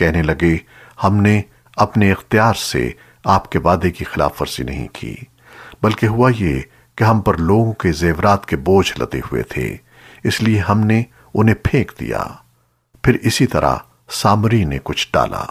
کہنے لگے، ہم نے اپنے اختیار سے آپ کے وعدے کی خلاف ورزی نہیں کی، بلکہ ہوا یہ کہ ہم پر لوگوں کے زیورات کے بوجھ لدے ہوئے تھے، اس لیے ہم نے انہیں پھینک دیا۔ پھر اسی طرح سامری نے کچھ ڈالا۔